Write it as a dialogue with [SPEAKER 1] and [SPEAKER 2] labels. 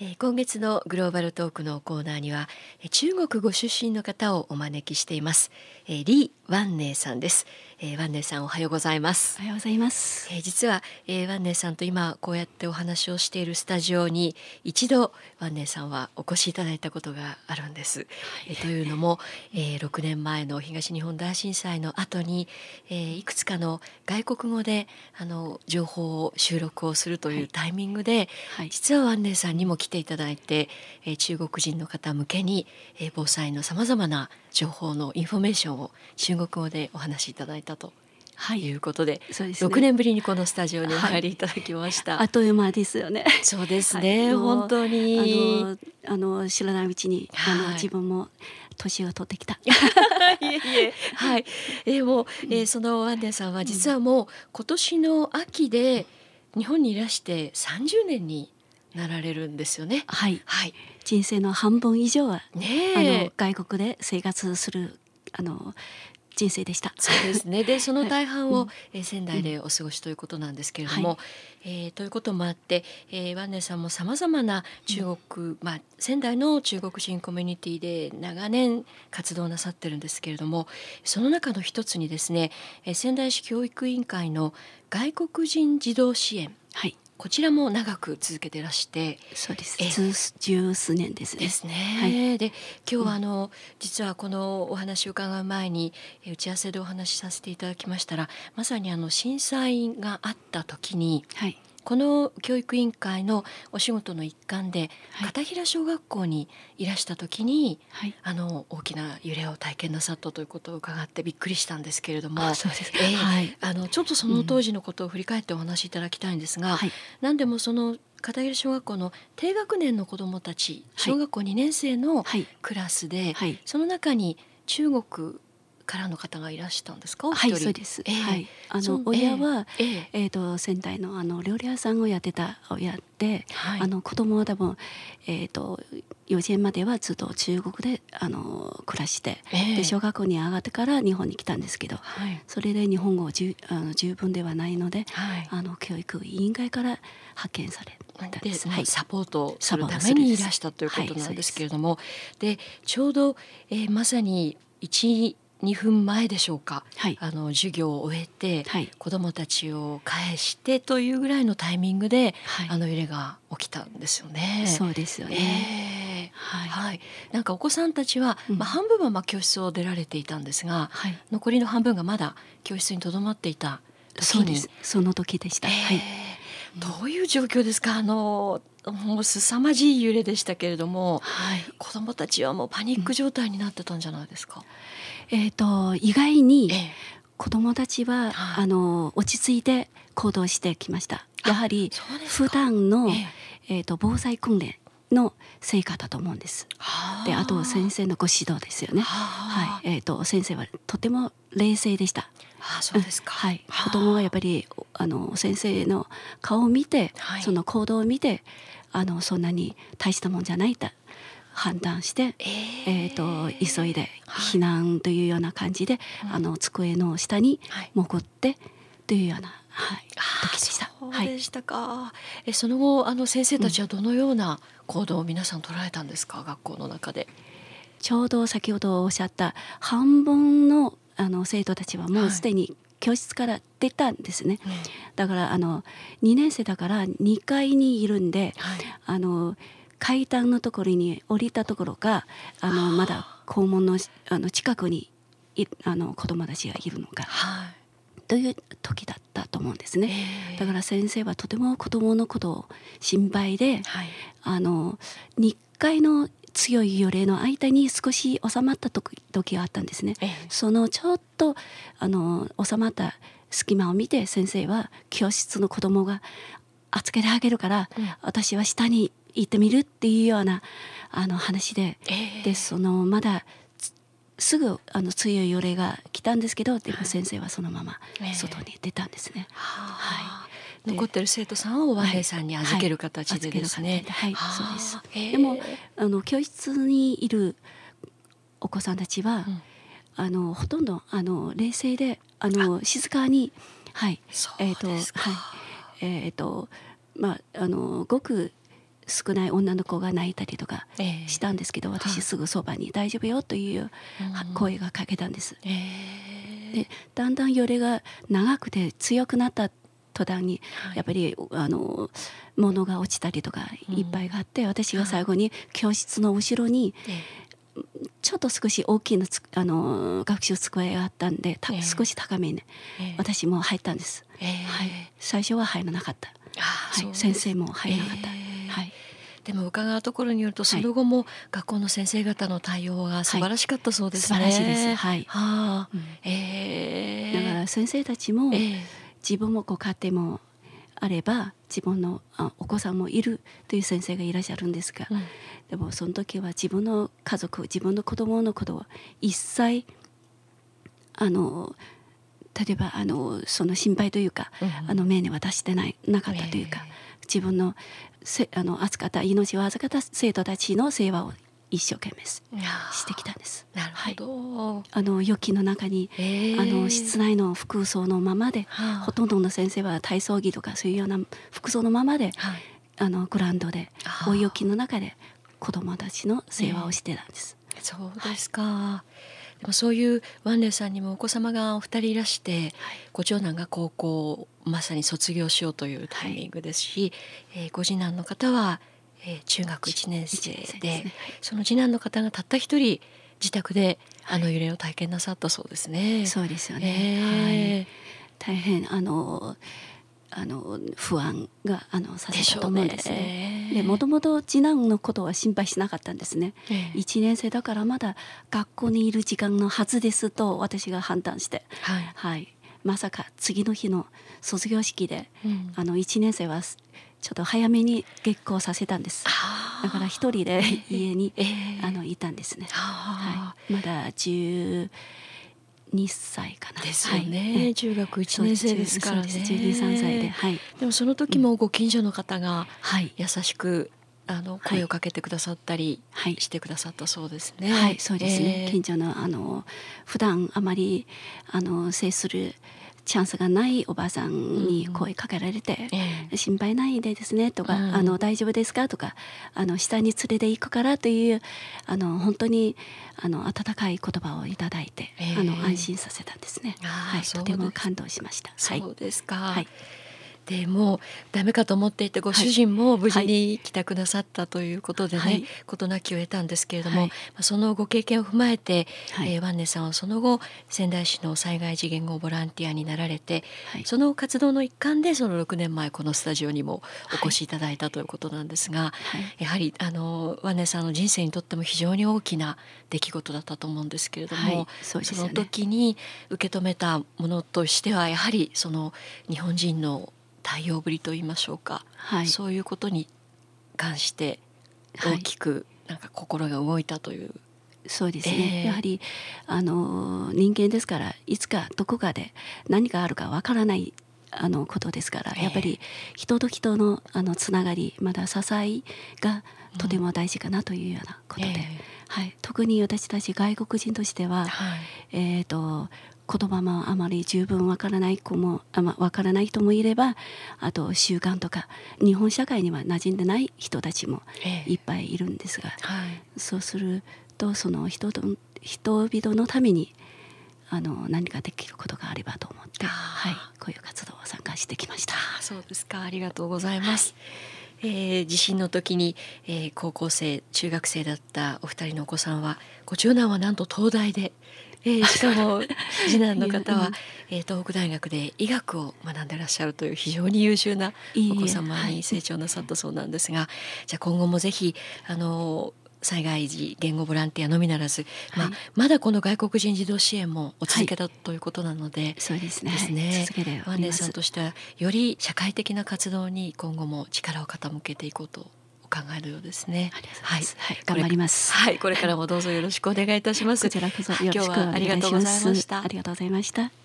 [SPEAKER 1] え今月のグローバルトークのコーナーには中国ご出身の方をお招きしています、え、リー・ワンネイさんです、えー、ワンネイさんおはようございます。
[SPEAKER 2] おはようございます。
[SPEAKER 1] えー実は、えーワンネイさんと今こうやってお話をしているスタジオに一度ワンネイさんはお越しいただいたことがあるんです。えーというのも、えー6年前の東日本大震災の後に、えーいくつかの外国語であの情報を収録をするというタイミングで、
[SPEAKER 2] はい。
[SPEAKER 1] 実はワンネイさんにも来ていただいて、えー中国人の方向けに、えー防災のさまざまな情報のインフォメーションを中国語でお話しいただいたと
[SPEAKER 2] はい。
[SPEAKER 1] いうことで、
[SPEAKER 2] そうですね。
[SPEAKER 1] 6年ぶりにこのスタジオにお入りいただきました。
[SPEAKER 2] あっという間ですよね。
[SPEAKER 1] そうですね、
[SPEAKER 2] はい。
[SPEAKER 1] 本当に。
[SPEAKER 2] あのあの知らないうちに、あ
[SPEAKER 1] はい。
[SPEAKER 2] の自分も年を取ってきた。
[SPEAKER 1] いえいえ、はい、えーもう、えーそのワンデンさんは実はもう今年の秋で日本にいらして30年になられるんですよね。
[SPEAKER 2] はい。
[SPEAKER 1] はい、
[SPEAKER 2] 人生の半分以上は、
[SPEAKER 1] ね
[SPEAKER 2] あの
[SPEAKER 1] え。
[SPEAKER 2] 外国で生活するあの人生でした。
[SPEAKER 1] そうですね。で、その大半を、
[SPEAKER 2] うん
[SPEAKER 1] えー仙台でお過ごしということなんですけれども、
[SPEAKER 2] は
[SPEAKER 1] えーということもあって、えーワンネさんもさまざまな中国、まあ仙台の中国人コミュニティで長年活動なさってるんですけれども、その中の一つにですね、えー仙台市教育委員会の外国人児童支援
[SPEAKER 2] はい。
[SPEAKER 1] こちらも長く続けてらして。
[SPEAKER 2] そうです
[SPEAKER 1] え。
[SPEAKER 2] 十十数年ですね。
[SPEAKER 1] ですね。
[SPEAKER 2] はい
[SPEAKER 1] で今日はあの、実はこのお話を伺う前にえ打ち合わせでお話しさせていただきましたらまさにあの震災があった時に
[SPEAKER 2] はい。
[SPEAKER 1] この教育委員会のお仕事の一環で
[SPEAKER 2] はい
[SPEAKER 1] 片平小学校にいらした時に
[SPEAKER 2] はい。
[SPEAKER 1] あの大きな揺れを体験なさったということを伺ってびっくりしたんですけれども。
[SPEAKER 2] あ、
[SPEAKER 1] のちょっとその当時のことを振り返ってお話しいただきたいんですが、
[SPEAKER 2] はい。
[SPEAKER 1] 何でもその片平小学校の低学年の子どもたち
[SPEAKER 2] はい
[SPEAKER 1] 小学校2年生の
[SPEAKER 2] はい。
[SPEAKER 1] クラスで、
[SPEAKER 2] はい。
[SPEAKER 1] その中に中国からの方がいらしたんですか？お
[SPEAKER 2] はい。そうです。
[SPEAKER 1] ええ。
[SPEAKER 2] はい。あ
[SPEAKER 1] そ
[SPEAKER 2] の親は。
[SPEAKER 1] ええ。
[SPEAKER 2] えー、と仙台のあの料理屋さんをやってた親で、
[SPEAKER 1] はい。
[SPEAKER 2] あの子供は多分、えー、と幼稚園まではずっと中国であの暮らして、
[SPEAKER 1] ええ。
[SPEAKER 2] で小学校に上がってから日本に来たんですけど
[SPEAKER 1] はい。
[SPEAKER 2] それで日本語十あの十分ではないので
[SPEAKER 1] はい。
[SPEAKER 2] あの教育委員会から派遣されたん
[SPEAKER 1] で
[SPEAKER 2] です。
[SPEAKER 1] まあサポートするためにいらしたということなんですけれども、でちょうど、えーまさに12分前でしょうか
[SPEAKER 2] はい
[SPEAKER 1] あの授業を終えて、
[SPEAKER 2] はい
[SPEAKER 1] 子どもたちを返してというぐらいのタイミングで、
[SPEAKER 2] はい
[SPEAKER 1] あの揺れが起きたんですよね。
[SPEAKER 2] そうですよね。
[SPEAKER 1] ええ
[SPEAKER 2] はい
[SPEAKER 1] はい、なんかお子さんたちは、
[SPEAKER 2] うん
[SPEAKER 1] まあ、半分はまあ教室を出られていたんですが
[SPEAKER 2] はい、
[SPEAKER 1] 残りの半分がまだ教室にとどまっていた時に
[SPEAKER 2] そうです。その時でした。
[SPEAKER 1] え
[SPEAKER 2] はい。
[SPEAKER 1] えどういう状況ですか？あのもう凄まじい揺れでしたけれども
[SPEAKER 2] はい。
[SPEAKER 1] 子どもたちはもうパニック状態になってたんじゃないですか？
[SPEAKER 2] えっ、と意外に。
[SPEAKER 1] ええ
[SPEAKER 2] 子どもたちは、
[SPEAKER 1] はい
[SPEAKER 2] あの落ち着いて行動してきました。やはり普段の、
[SPEAKER 1] え
[SPEAKER 2] えー、と防災訓練の成果だと思うんです。
[SPEAKER 1] は
[SPEAKER 2] であと先生のご指導ですよね。
[SPEAKER 1] は
[SPEAKER 2] はい、えー、と先生はとても冷静でした。
[SPEAKER 1] あそうですか。
[SPEAKER 2] はい、
[SPEAKER 1] はあ
[SPEAKER 2] 子供はやっぱりあの先生の顔を見て、
[SPEAKER 1] はい
[SPEAKER 2] その行動を見てあのそんなに大したもんじゃないと判断して、
[SPEAKER 1] え
[SPEAKER 2] えー、と急いで
[SPEAKER 1] はい
[SPEAKER 2] 避難というような感じで、
[SPEAKER 1] うん
[SPEAKER 2] あの机の下に
[SPEAKER 1] はい
[SPEAKER 2] 潜ってというような、はい、
[SPEAKER 1] あ
[SPEAKER 2] 時でした。
[SPEAKER 1] そう
[SPEAKER 2] はい
[SPEAKER 1] でしたか。えその後あの先生たちはどのような行動を皆さん取られたんですか？学校の中で。
[SPEAKER 2] ちょうど先ほどおっしゃった半分のあの生徒たちはも
[SPEAKER 1] はいう
[SPEAKER 2] すでに教室から出たんですね。だからあの2年生だから2階にいるんで
[SPEAKER 1] はい。
[SPEAKER 2] あの階段のところに降りたところがあの
[SPEAKER 1] はあ
[SPEAKER 2] まだ校門のあの近くにいあの子供たちがいるのか
[SPEAKER 1] はい。
[SPEAKER 2] という時だったと思うんですね。
[SPEAKER 1] ええ
[SPEAKER 2] だから先生はとても子供のことを心配で
[SPEAKER 1] はい。
[SPEAKER 2] あの2階の強い揺れの間に少し収まった時時があったんですね。
[SPEAKER 1] ええ
[SPEAKER 2] そのちょっとあの収まった隙間を見て先生は教室の子供が預けてあげるから、
[SPEAKER 1] うん
[SPEAKER 2] 私は下に行ってみるっていうようなあの話で、
[SPEAKER 1] ええ。
[SPEAKER 2] でそのまだつすぐあの強い揺れが来たんですけどでも先生はそのまま
[SPEAKER 1] ええ。
[SPEAKER 2] 外に出たんですね。
[SPEAKER 1] はあ。
[SPEAKER 2] で
[SPEAKER 1] 残ってる生徒さんを和平さんに預ける形でですね。
[SPEAKER 2] はい、
[SPEAKER 1] はあ
[SPEAKER 2] そうです。
[SPEAKER 1] ええ。
[SPEAKER 2] でもあの教室にいるお子さんたちは、
[SPEAKER 1] うん。
[SPEAKER 2] あのほとんどあの冷静であの静かにはい。
[SPEAKER 1] そう
[SPEAKER 2] えっ、とはい。えっ、とまああのごく少ない女の子が泣いたりとか
[SPEAKER 1] ええ。
[SPEAKER 2] したんですけど、
[SPEAKER 1] はい。
[SPEAKER 2] 私すぐそばに「大丈夫よ」という
[SPEAKER 1] うん。
[SPEAKER 2] 声がかけたんです。
[SPEAKER 1] ええ。
[SPEAKER 2] でだんだん揺れが長くて強くなった途端に
[SPEAKER 1] はい。
[SPEAKER 2] やっぱりあの物が落ちたりとかいっぱいがあって、私が最後に教室の後ろに
[SPEAKER 1] え
[SPEAKER 2] ちょっと少し大きなつあの学習机があったんでた
[SPEAKER 1] ええ。
[SPEAKER 2] 少し高めに
[SPEAKER 1] ええ。
[SPEAKER 2] 私も入ったんです。
[SPEAKER 1] ええ。
[SPEAKER 2] はい、最初は入らなかった。
[SPEAKER 1] あ
[SPEAKER 2] はい、先生も入らなかった。
[SPEAKER 1] でも伺うところによるとその後も学校の先生方の対応が素晴らしかったそうですね。
[SPEAKER 2] 素晴らしいです。はい。
[SPEAKER 1] はあ、
[SPEAKER 2] うん。
[SPEAKER 1] ええ
[SPEAKER 2] だから先生たちも
[SPEAKER 1] ええ。
[SPEAKER 2] 自分もご家庭もあれば自分のあお子さんもいるという先生がいらっしゃるんですが、
[SPEAKER 1] うん。
[SPEAKER 2] でもその時は自分の家族自分の子供のことを一切あの例えばあのその心配というか、
[SPEAKER 1] うん
[SPEAKER 2] あの目に渡してないなかったというか、
[SPEAKER 1] え
[SPEAKER 2] 自分のせあの預かった命を預かった生徒たちの世話を一生懸命してきたんです。
[SPEAKER 1] なるほど。
[SPEAKER 2] あの預金の中に
[SPEAKER 1] ええ
[SPEAKER 2] あの室内の服装のままで、
[SPEAKER 1] はあ
[SPEAKER 2] ほとんどの先生は体操着とかそういうような服装のままで
[SPEAKER 1] はい
[SPEAKER 2] あのグラウンドで
[SPEAKER 1] ああ
[SPEAKER 2] お浴の中で子供たちの世話をしてたんです。
[SPEAKER 1] そうですか。でもそういうワンレイさんにもお子様がお二人いらして、ご長男が高校をまさに卒業しようというタイミングですし、えーご次男の方は、えー中学1年生
[SPEAKER 2] 一年生です
[SPEAKER 1] で
[SPEAKER 2] ね。
[SPEAKER 1] その次男の方がたった一人自宅であの揺れを体験なさったそうですね。
[SPEAKER 2] そうですよ
[SPEAKER 1] え
[SPEAKER 2] ね。
[SPEAKER 1] ー。
[SPEAKER 2] はい、大変あのあの不安があのさせたと思うんですね。でもともと次男のことは心配しなかったんですね。
[SPEAKER 1] ええ。
[SPEAKER 2] 1年生だからまだ学校にいる時間のはずですと私が判断して、
[SPEAKER 1] はい。
[SPEAKER 2] はい、まさか次の日の卒業式で
[SPEAKER 1] うん。
[SPEAKER 2] あの1年生はちょっと早めに月光させたんです。だから一人で家に
[SPEAKER 1] ええ。
[SPEAKER 2] あのいたんですね。
[SPEAKER 1] あ
[SPEAKER 2] はい、まだ12歳かな。
[SPEAKER 1] ーですよね、
[SPEAKER 2] はい。
[SPEAKER 1] 中学1年生ですからね。
[SPEAKER 2] そうです。12、3歳で、はい、
[SPEAKER 1] でもその時もご近所の方が
[SPEAKER 2] はい、
[SPEAKER 1] 優しくあの声をかけてくださったり
[SPEAKER 2] はい。
[SPEAKER 1] してくださったそうですね。
[SPEAKER 2] はい、そうですね。
[SPEAKER 1] えー
[SPEAKER 2] 近所のあの普段あまりあの接するチャンスがないおばあさんに声かけられて。
[SPEAKER 1] ええ
[SPEAKER 2] 心配ないでですねとか、
[SPEAKER 1] うん
[SPEAKER 2] あの大丈夫ですかとかあの下に連れて行くからというあの本当にあの温かい言葉をいただいて、
[SPEAKER 1] ええ
[SPEAKER 2] あの安心させたんですね。はい、とても感動しました。はい
[SPEAKER 1] そうですか。
[SPEAKER 2] はい
[SPEAKER 1] でもうダメかと思っていてご主人も無事に帰宅なさったということでね、
[SPEAKER 2] はい。
[SPEAKER 1] 事なきを得たんですけれども、そのご経験を踏まえて、
[SPEAKER 2] はい。
[SPEAKER 1] えーワンネさんはその後仙台市の災害時言語ボランティアになられて、
[SPEAKER 2] はい。
[SPEAKER 1] その活動の一環でその6年前このスタジオにもお越しいただいたということなんですが、
[SPEAKER 2] はい。
[SPEAKER 1] やはりあのワンネさんの人生にとっても非常に大きな出来事だったと思うんですけれども、
[SPEAKER 2] はい。そ
[SPEAKER 1] の時に受け止めたものとしてはやはりその日本人の対応ぶりといいましょうか、
[SPEAKER 2] はい。
[SPEAKER 1] そういうことに関して
[SPEAKER 2] はい。
[SPEAKER 1] 大きくなんか心が動いたという、
[SPEAKER 2] そうですね、
[SPEAKER 1] ええ。
[SPEAKER 2] やはりあの人間ですからいつかどこかで何があるかわからないあのことですから、
[SPEAKER 1] ええ。
[SPEAKER 2] やっぱり人と人のあのつながりまだ支えがとても大事かなというようなことで、
[SPEAKER 1] え
[SPEAKER 2] はい、特に私たち外国人として
[SPEAKER 1] え
[SPEAKER 2] は、
[SPEAKER 1] はい。
[SPEAKER 2] えー、と言葉もあまり十分わからない子もあ、ま、わからない人もいればあと習慣とか日本社会には馴染んでない人たちも
[SPEAKER 1] ええ。
[SPEAKER 2] いっぱいいるんですが。
[SPEAKER 1] はい。
[SPEAKER 2] そうするとその人と人々のためにあの何かできることがあればと思って、はい、こういう活動を参加してきました。
[SPEAKER 1] あそうですか。ありがとうございます、えー地震の時に、えー高校生中学生だったお二人のお子さんはご長男はなんと東大で、えー しかも次男の方は、えー東北大学で医学を学んでらっしゃるという非常に優秀なお子様
[SPEAKER 2] はい。
[SPEAKER 1] に成長なさったそうなんですが、じゃあ今後もぜひあの災害時言語ボランティアのみならず、まあ
[SPEAKER 2] はい
[SPEAKER 1] まだこの外国人児童支援もお続けだということなので、
[SPEAKER 2] そうですね。
[SPEAKER 1] ですね
[SPEAKER 2] 続けてお
[SPEAKER 1] ワンネさん。としてはより社会的な活動に今後も力を傾けていこうとお考えのようですね。
[SPEAKER 2] はい、頑張ります。
[SPEAKER 1] はい、これからもどうぞよろしくお願いいたします。
[SPEAKER 2] こちらこそよろしくお
[SPEAKER 1] 今日はありがとうござい。ました
[SPEAKER 2] ありがとうございました。